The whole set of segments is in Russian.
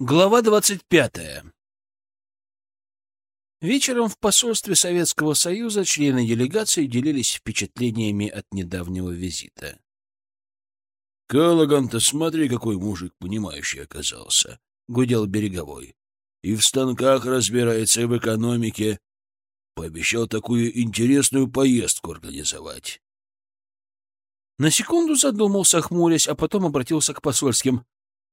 Глава двадцать пятая. Вечером в посольстве Советского Союза члены делегации делились впечатлениями от недавнего визита. «Каллаган-то смотри, какой мужик понимающий оказался», — гудел Береговой. «И в станках разбирается, и в экономике. Пообещал такую интересную поездку организовать». На секунду задумался, хмурясь, а потом обратился к посольским.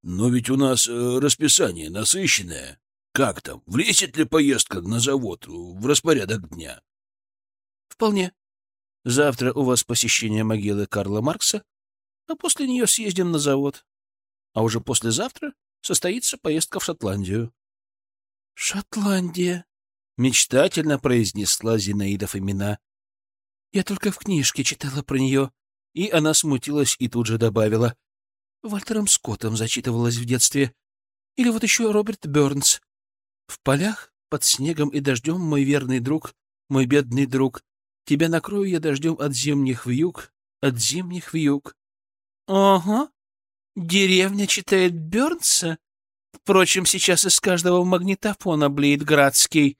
Но ведь у нас э, расписание насыщенное. Как там, влезет ли поездка на завод в распорядок дня? Вполне. Завтра у вас посещение могилы Карла Маркса, а после нее съездим на завод. А уже послезавтра состоится поездка в Шотландию. Шотландия, мечтательно произнесла Зинаида Фомина. Я только в книжке читала про нее. И она смутилась и тут же добавила. Вальтером Скоттом зачитывалась в детстве. Или вот еще Роберт Бернс. В полях, под снегом и дождем, мой верный друг, мой бедный друг, тебя накрою я дождем от зимних вьюг, от зимних вьюг. Ого, деревня читает Бернса? Впрочем, сейчас из каждого магнитофона блеет Градский.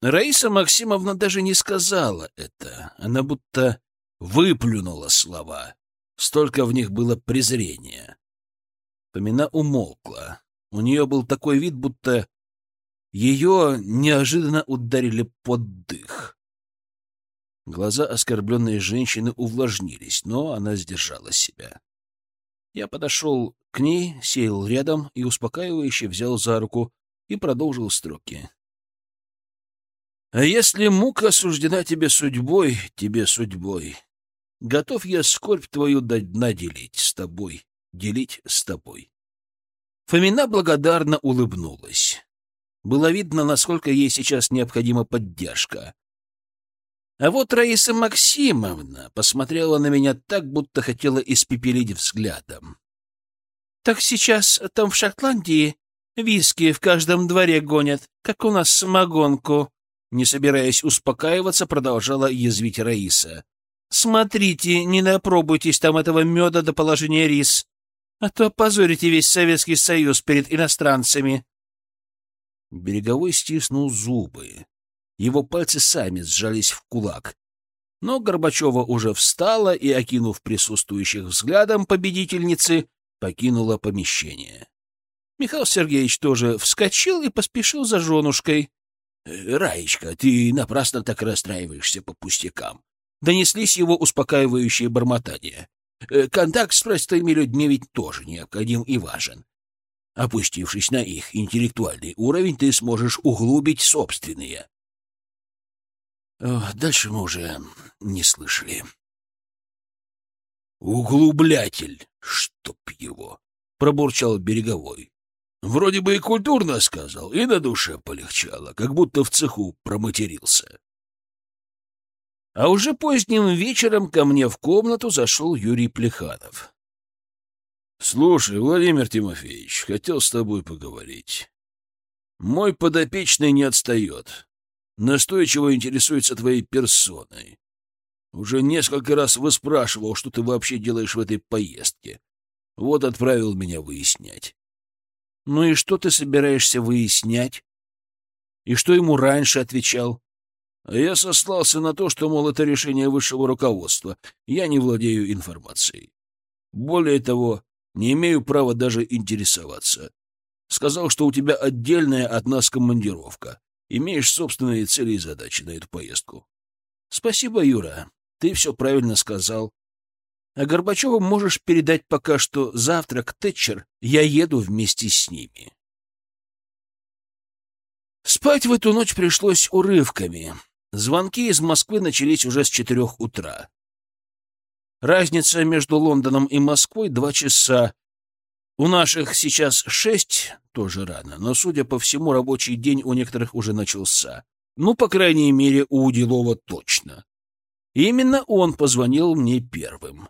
Раиса Максимовна даже не сказала это. Она будто выплюнула слова. Столько в них было презрения. Помина умолкла. У нее был такой вид, будто ее неожиданно ударили под дых. Глаза оскорбленной женщины увлажнились, но она сдержала себя. Я подошел к ней, сел рядом и успокаивающе взял за руку и продолжил строки. «А если мука суждена тебе судьбой, тебе судьбой, Готов я скорбь твою до дна с тобой, делить с тобой. Фомина благодарно улыбнулась. Было видно, насколько ей сейчас необходима поддержка. А вот Раиса Максимовна посмотрела на меня так, будто хотела испепелить взглядом. — Так сейчас там в Шотландии виски в каждом дворе гонят, как у нас самогонку. Не собираясь успокаиваться, продолжала язвить Раиса. Смотрите, не напробуйтесь там этого меда до положения рис, а то опозорите весь Советский Союз перед иностранцами. Береговой стиснул зубы. Его пальцы сами сжались в кулак. Но Горбачева уже встала и, окинув присутствующих взглядом победительницы, покинула помещение. Михаил Сергеевич тоже вскочил и поспешил за женушкой. «Э, — Раечка, ты напрасно так расстраиваешься по пустякам донеслись его успокаивающие бормотания. Э, контакт с простыми людьми ведь тоже необходим и важен. Опустившись на их интеллектуальный уровень, ты сможешь углубить собственные. Дальше мы уже не слышали. «Углублятель, чтоб его!» — пробурчал Береговой. Вроде бы и культурно сказал, и на душе полегчало, как будто в цеху проматерился. А уже поздним вечером ко мне в комнату зашел Юрий Плеханов. — Слушай, Владимир Тимофеевич, хотел с тобой поговорить. Мой подопечный не отстает. Настойчиво интересуется твоей персоной. Уже несколько раз выспрашивал, что ты вообще делаешь в этой поездке. Вот отправил меня выяснять. — Ну и что ты собираешься выяснять? И что ему раньше отвечал? Я сослался на то, что, мол, это решение высшего руководства. Я не владею информацией. Более того, не имею права даже интересоваться. Сказал, что у тебя отдельная от нас командировка. Имеешь собственные цели и задачи на эту поездку. Спасибо, Юра. Ты все правильно сказал. А Горбачеву можешь передать пока что завтра к Тэтчер я еду вместе с ними. Спать в эту ночь пришлось урывками. Звонки из Москвы начались уже с четырех утра. Разница между Лондоном и Москвой — два часа. У наших сейчас шесть, тоже рано, но, судя по всему, рабочий день у некоторых уже начался. Ну, по крайней мере, у Уделова точно. И именно он позвонил мне первым.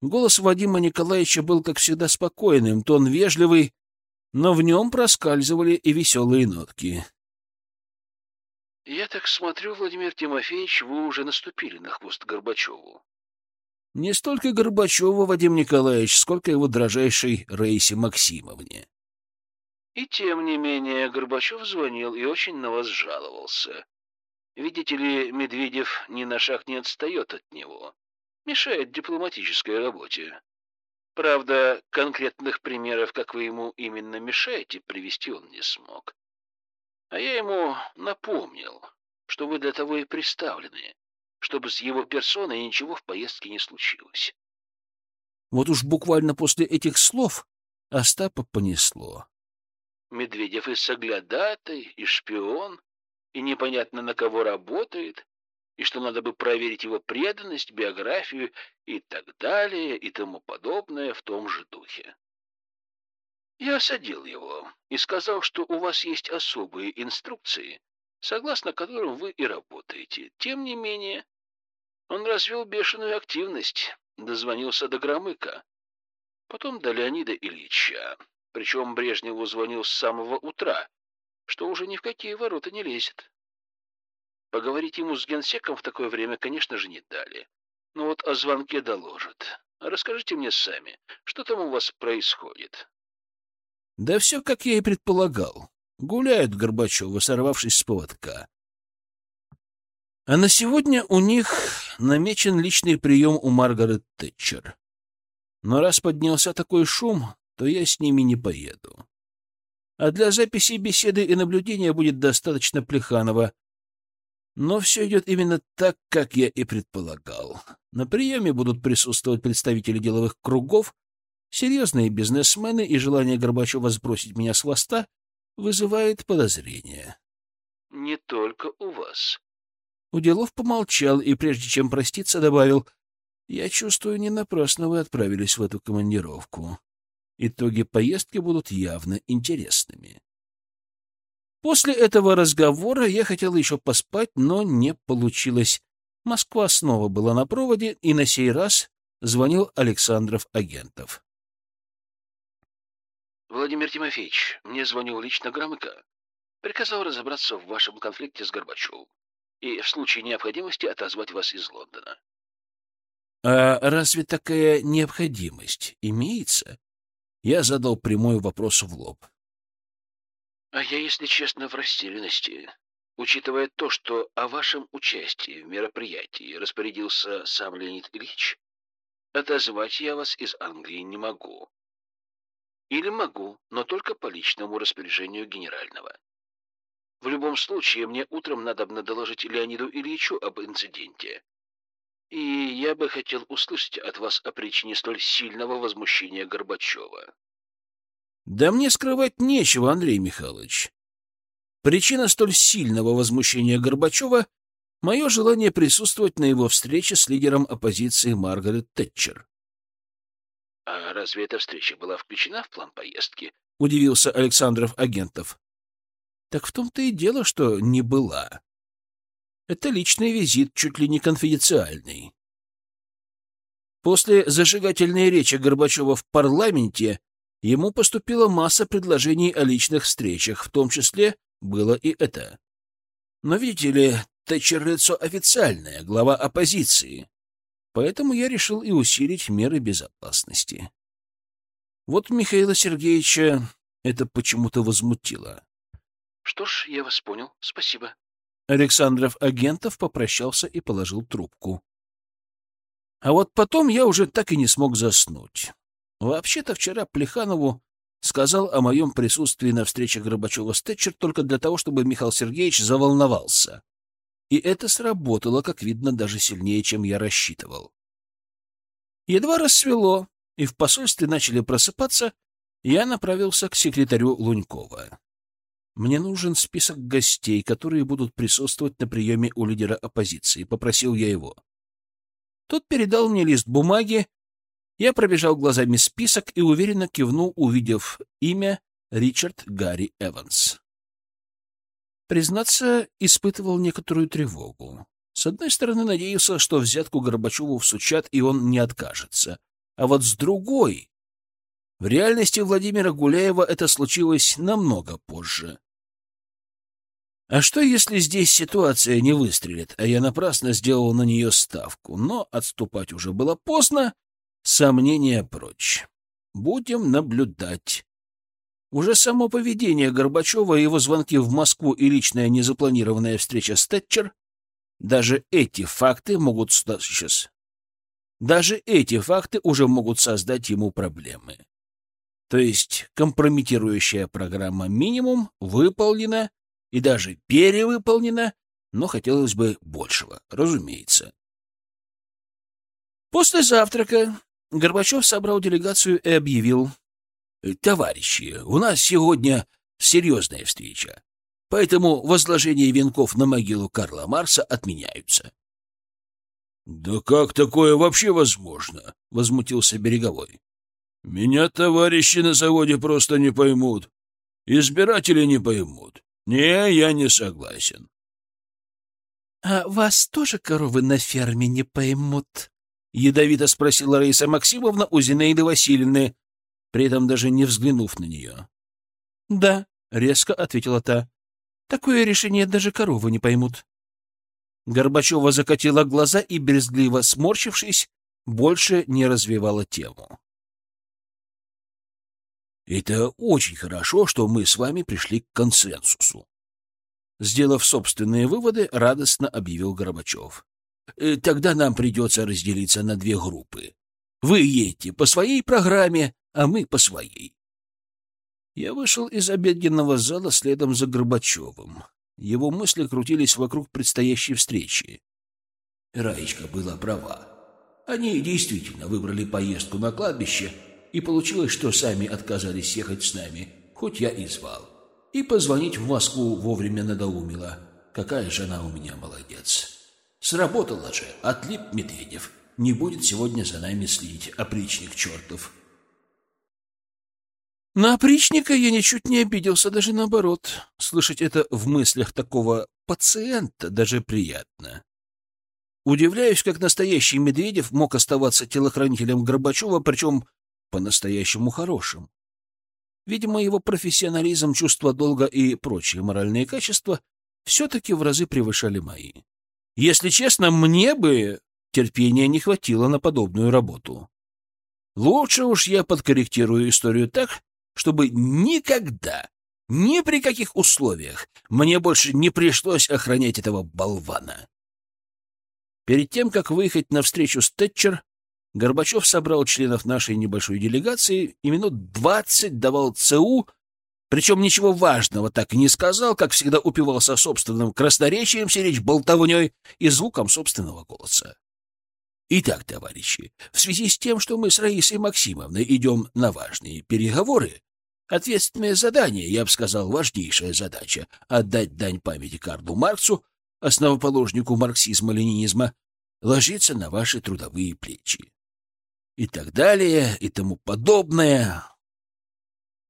Голос Вадима Николаевича был, как всегда, спокойным, тон вежливый, но в нем проскальзывали и веселые нотки. — Я так смотрю, Владимир Тимофеевич, вы уже наступили на хвост Горбачеву. — Не столько Горбачеву, Вадим Николаевич, сколько его дрожайшей Раисе Максимовне. И тем не менее Горбачев звонил и очень на вас жаловался. Видите ли, Медведев ни на шаг не отстает от него. Мешает дипломатической работе. Правда, конкретных примеров, как вы ему именно мешаете, привести он не смог. А я ему напомнил, что вы для того и приставлены, чтобы с его персоной ничего в поездке не случилось. Вот уж буквально после этих слов Остапа понесло. Медведев и соглядатай, и шпион, и непонятно на кого работает, и что надо бы проверить его преданность, биографию и так далее, и тому подобное в том же духе. Я осадил его и сказал, что у вас есть особые инструкции, согласно которым вы и работаете. Тем не менее, он развел бешеную активность, дозвонился до Громыка, потом до Леонида Ильича. Причем Брежневу звонил с самого утра, что уже ни в какие ворота не лезет. Поговорить ему с генсеком в такое время, конечно же, не дали. Но вот о звонке доложат. Расскажите мне сами, что там у вас происходит? Да все, как я и предполагал. Гуляют Горбачевы, сорвавшись с поводка. А на сегодня у них намечен личный прием у Маргарет Тэтчер. Но раз поднялся такой шум, то я с ними не поеду. А для записи беседы и наблюдения будет достаточно Плеханова. Но все идет именно так, как я и предполагал. На приеме будут присутствовать представители деловых кругов, серьезные бизнесмены, и желание Горбачева сбросить меня с хвоста вызывает подозрения. — Не только у вас, Уделов помолчал и, прежде чем проститься, добавил, «Я чувствую, не напрасно вы отправились в эту командировку. Итоги поездки будут явно интересными». После этого разговора я хотел еще поспать, но не получилось. Москва снова была на проводе, и на сей раз звонил Александров Агентов. «Владимир Тимофеевич, мне звонил лично Громыко. Приказал разобраться в вашем конфликте с Горбачевым и в случае необходимости отозвать вас из Лондона. А разве такая необходимость имеется? Я задал прямой вопрос в лоб. А я, если честно, в растерянности. Учитывая то, что о вашем участии в мероприятии распорядился сам Леонид Ильич, отозвать я вас из Англии не могу. Или могу, но только по личному распоряжению генерального. В любом случае, мне утром надо доложить Леониду Ильичу об инциденте. И я бы хотел услышать от вас о причине столь сильного возмущения Горбачева. Да мне скрывать нечего, Андрей Михайлович. Причина столь сильного возмущения Горбачева — мое желание присутствовать на его встрече с лидером оппозиции Маргарет Тэтчер. — А разве эта встреча была включена в план поездки? — удивился Александров Агентов. Так в том-то и дело, что не была. Это личный визит, чуть ли не конфиденциальный. После зажигательной речи Горбачева в парламенте ему поступила масса предложений о личных встречах, в том числе было и это. Но, видите ли, Тэтчер лицо официальное, глава оппозиции. Поэтому я решил и усилить меры безопасности. Вот Михаила Сергеевича это почему-то возмутило. Что ж, я вас понял. Спасибо. Александров Агентов попрощался и положил трубку. А вот потом я уже так и не смог заснуть. Вообще-то вчера Плеханову сказал о моем присутствии на встрече Горбачева с Тэтчер только для того, чтобы Михаил Сергеевич заволновался. И это сработало, как видно, даже сильнее, чем я рассчитывал. Едва рассвело, и в посольстве начали просыпаться, я направился к секретарю Лунькова. «Мне нужен список гостей, которые будут присутствовать на приеме у лидера оппозиции», — попросил я его. Тот передал мне лист бумаги. Я пробежал глазами список и уверенно кивнул, увидев имя Ричард Гарри Эванс. Признаться, испытывал некоторую тревогу. С одной стороны, надеялся, что взятку Горбачеву всучат, и он не откажется. А вот с другой... В реальности Владимира Гуляева это случилось намного позже. А что, если здесь ситуация не выстрелит, а я напрасно сделал на нее ставку? Но отступать уже было поздно, сомнения прочь. Будем наблюдать. Уже само поведение Горбачева, его звонки в Москву и личная незапланированная встреча с Тэтчер, даже эти факты могут сейчас... Даже эти факты уже могут создать ему проблемы. То есть компрометирующая программа минимум выполнена и даже перевыполнена, но хотелось бы большего, разумеется. После завтрака Горбачев собрал делегацию и объявил. «Товарищи, у нас сегодня серьезная встреча, поэтому возложение венков на могилу Карла Марса отменяются». «Да как такое вообще возможно?» — возмутился Береговой. «Меня товарищи на заводе просто не поймут. Избиратели не поймут. Не, я не согласен». «А вас тоже коровы на ферме не поймут?» — ядовито спросила Раиса Максимовна у Зинаиды Васильевны, при этом даже не взглянув на нее. «Да», — резко ответила та. «Такое решение даже коровы не поймут». Горбачева закатила глаза и, брезгливо сморщившись, больше не развивала тему. Это очень хорошо, что мы с вами пришли к консенсусу. Сделав собственные выводы, радостно объявил Горбачев. «Э, тогда нам придется разделиться на две группы. Вы едете по своей программе, а мы по своей. Я вышел из обеденного зала следом за Горбачевым. Его мысли крутились вокруг предстоящей встречи. Раечка была права. Они действительно выбрали поездку на кладбище — и получилось, что сами отказались ехать с нами, хоть я и звал. И позвонить в Москву вовремя надоумила. Какая же она у меня молодец. Сработала же, отлип Медведев. Не будет сегодня за нами следить, опричник чертов. На опричника я ничуть не обиделся, даже наоборот. Слышать это в мыслях такого пациента даже приятно. Удивляюсь, как настоящий Медведев мог оставаться телохранителем Горбачева, причем по-настоящему хорошим. Видимо, его профессионализм, чувство долга и прочие моральные качества все-таки в разы превышали мои. Если честно, мне бы терпения не хватило на подобную работу. Лучше уж я подкорректирую историю так, чтобы никогда, ни при каких условиях, мне больше не пришлось охранять этого болвана. Перед тем, как выехать на встречу с Тэтчер, Горбачев собрал членов нашей небольшой делегации и минут двадцать давал ЦУ, причем ничего важного так и не сказал, как всегда упивался собственным красноречием, сиречь болтовней и звуком собственного голоса. Итак, товарищи, в связи с тем, что мы с Раисой Максимовной идем на важные переговоры, ответственное задание, я бы сказал, важнейшая задача — отдать дань памяти Карлу Марксу, основоположнику марксизма-ленинизма, ложится на ваши трудовые плечи и так далее, и тому подобное.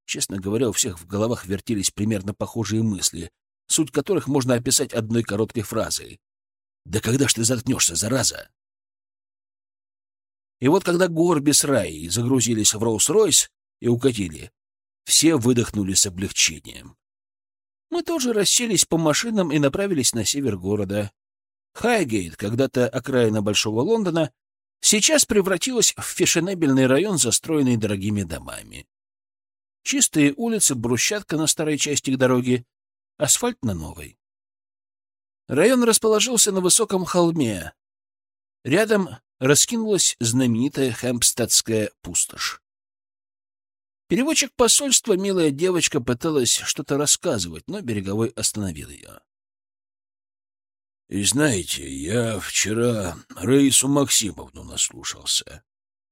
Честно говоря, у всех в головах вертелись примерно похожие мысли, суть которых можно описать одной короткой фразой. «Да когда ж ты заткнешься, зараза?» И вот когда Горби с Раей загрузились в Роуз-Ройс и укатили, все выдохнули с облегчением. Мы тоже расселись по машинам и направились на север города. Хайгейт, когда-то окраина Большого Лондона, сейчас превратилась в фешенебельный район, застроенный дорогими домами. Чистые улицы, брусчатка на старой части дороги, асфальт на новой. Район расположился на высоком холме. Рядом раскинулась знаменитая Хэмпстедская пустошь. Переводчик посольства, милая девочка, пыталась что-то рассказывать, но Береговой остановил ее. И знаете, я вчера Раису Максимовну наслушался.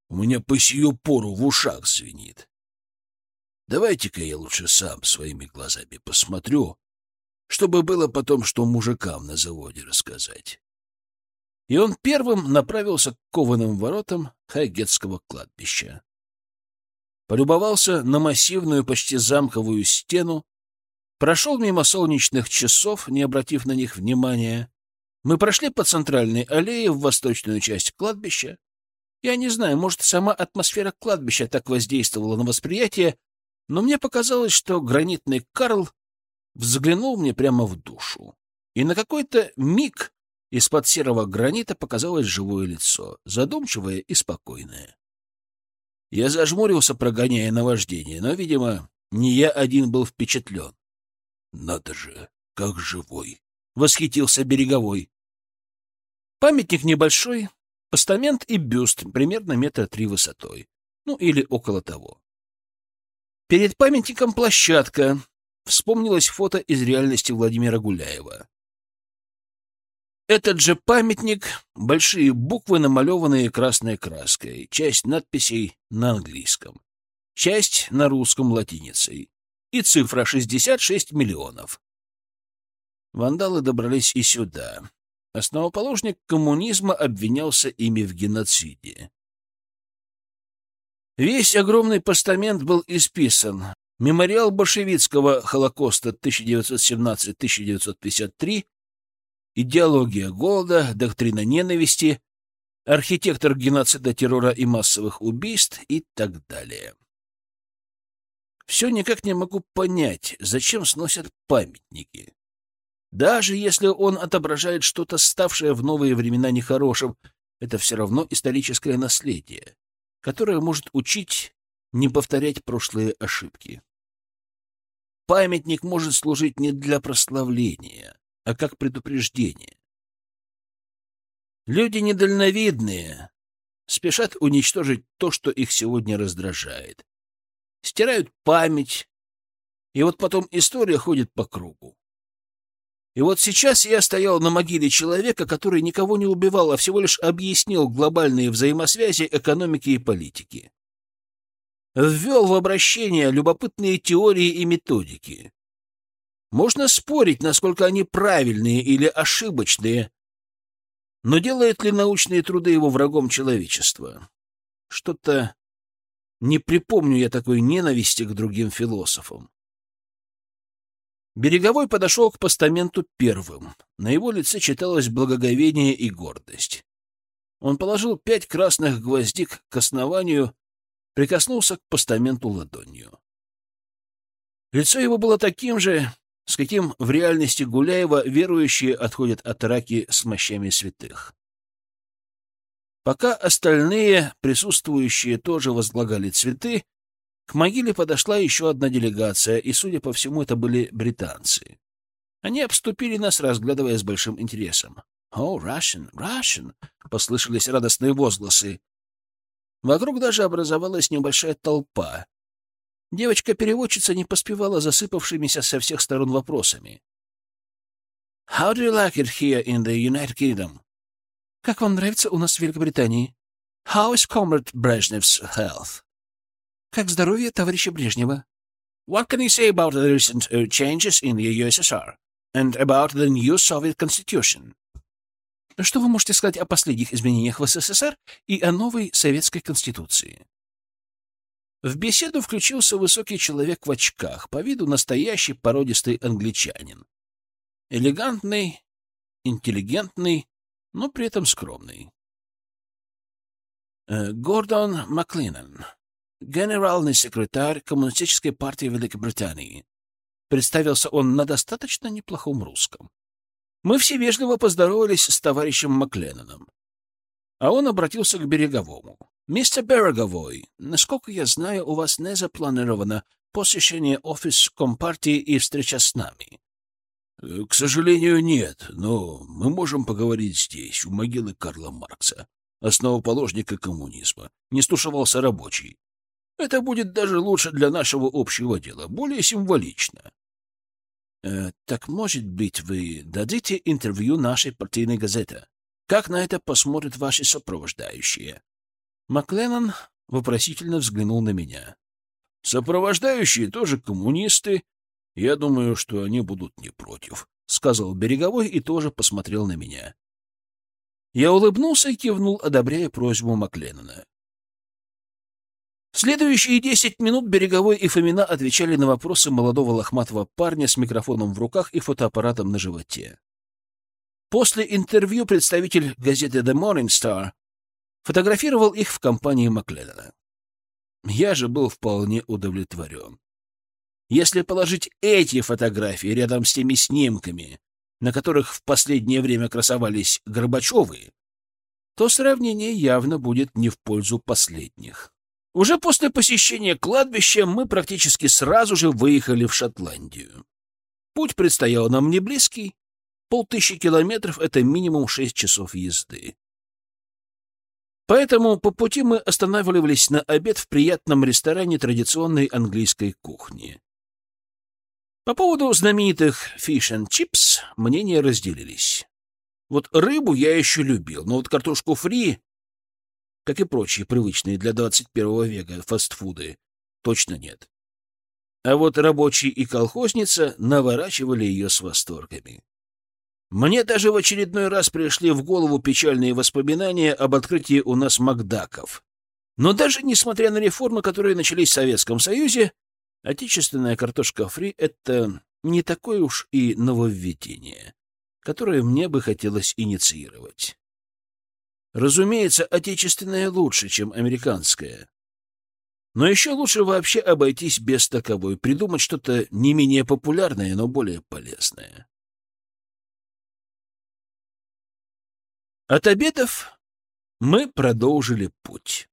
У меня по сию пору в ушах звенит. Давайте-ка я лучше сам своими глазами посмотрю, чтобы было потом, что мужикам на заводе рассказать. И он первым направился к кованым воротам Хайгетского кладбища. Полюбовался на массивную, почти замковую стену, прошел мимо солнечных часов, не обратив на них внимания, мы прошли по центральной аллее в восточную часть кладбища. Я не знаю, может, сама атмосфера кладбища так воздействовала на восприятие, но мне показалось, что гранитный Карл взглянул мне прямо в душу. И на какой-то миг из-под серого гранита показалось живое лицо, задумчивое и спокойное. Я зажмурился, прогоняя наваждение, но, видимо, Не я один был впечатлен. «Надо же, как живой!» — восхитился Береговой. Памятник небольшой, постамент и бюст примерно метра три высотой, ну или около того. Перед памятником площадка. Вспомнилось фото из реальности Владимира Гуляева. Этот же памятник — большие буквы, намалеванные красной краской, часть надписей на английском, часть на русском латиницей и цифра 66 миллионов. Вандалы добрались и сюда. Основоположник коммунизма обвинялся ими в геноциде. Весь огромный постамент был исписан. Мемориал большевистского Холокоста 1917-1953, идеология голода, доктрина ненависти, архитектор геноцида, террора и массовых убийств и так далее. Все никак не могу понять, зачем сносят памятники. Даже если он отображает что-то, ставшее в новые времена нехорошим, это все равно историческое наследие которая может учить не повторять прошлые ошибки. Памятник может служить не для прославления, а как предупреждение. Люди недальновидные, спешат уничтожить то, что их сегодня раздражает. Стирают память, и вот потом история ходит по кругу. И вот сейчас я стоял на могиле человека, который никого не убивал, а всего лишь объяснил глобальные взаимосвязи экономики и политики. Ввел в обращение любопытные теории и методики. Можно спорить, насколько они правильные или ошибочные, но делает ли научные труды его врагом человечества? Что-то не припомню я такой ненависти к другим философам. Береговой подошел к постаменту первым. На его лице читалось благоговение и гордость. Он положил пять красных гвоздик к основанию, прикоснулся к постаменту ладонью. Лицо его было таким же, с каким в реальности Гуляева верующие отходят от раки с мощами святых. Пока остальные присутствующие тоже возлагали цветы, к могиле подошла еще одна делегация, и, судя по всему, это были британцы. Они обступили нас, разглядывая с большим интересом. «О, Russian, Russian!» — послышались радостные возгласы. Вокруг даже образовалась небольшая толпа. Девочка-переводчица не поспевала засыпавшимися со всех сторон вопросами. «How do you like it here in the United Kingdom?» «Как вам нравится у нас в Великобритании?» «How is Comrade Brezhnev's health?» Как здоровье товарища Брежнева? What can you say about the recent uh, changes in the USSR and about the new Soviet Constitution? Что вы можете сказать о последних изменениях в СССР и о новой советской конституции? В беседу включился высокий человек в очках, по виду настоящий породистый англичанин. Элегантный, интеллигентный, но при этом скромный. Э, Гордон Маклинан, генеральный секретарь Коммунистической партии Великобритании. Представился он на достаточно неплохом русском. Мы все вежливо поздоровались с товарищем Макленноном. А он обратился к Береговому. «Мистер Береговой, насколько я знаю, у вас не запланировано посещение офис Компартии и встреча с нами». «К сожалению, нет, но мы можем поговорить здесь, у могилы Карла Маркса, основоположника коммунизма», — не стушевался рабочий. Это будет даже лучше для нашего общего дела, более символично. Э, так, может быть, вы дадите интервью нашей партийной газете? Как на это посмотрят ваши сопровождающие? Макленнон вопросительно взглянул на меня. Сопровождающие тоже коммунисты. Я думаю, что они будут не против, — сказал Береговой и тоже посмотрел на меня. Я улыбнулся и кивнул, одобряя просьбу Макленнона. Следующие десять минут Береговой и Фомина отвечали на вопросы молодого лохматого парня с микрофоном в руках и фотоаппаратом на животе. После интервью представитель газеты The Morning Star фотографировал их в компании Макледона. Я же был вполне удовлетворен. Если положить эти фотографии рядом с теми снимками, на которых в последнее время красовались Горбачевы, то сравнение явно будет не в пользу последних. Уже после посещения кладбища мы практически сразу же выехали в Шотландию. Путь предстоял нам не близкий. Полтысячи километров — это минимум шесть часов езды. Поэтому по пути мы останавливались на обед в приятном ресторане традиционной английской кухни. По поводу знаменитых фиш and чипс мнения разделились. Вот рыбу я еще любил, но вот картошку фри, как и прочие привычные для 21 века фастфуды, точно нет. А вот рабочий и колхозница наворачивали ее с восторгами. Мне даже в очередной раз пришли в голову печальные воспоминания об открытии у нас Макдаков. Но даже несмотря на реформы, которые начались в Советском Союзе, отечественная картошка фри — это не такое уж и нововведение, которое мне бы хотелось инициировать. Разумеется, отечественная лучше, чем американская. Но еще лучше вообще обойтись без таковой, придумать что-то не менее популярное, но более полезное. От обедов мы продолжили путь.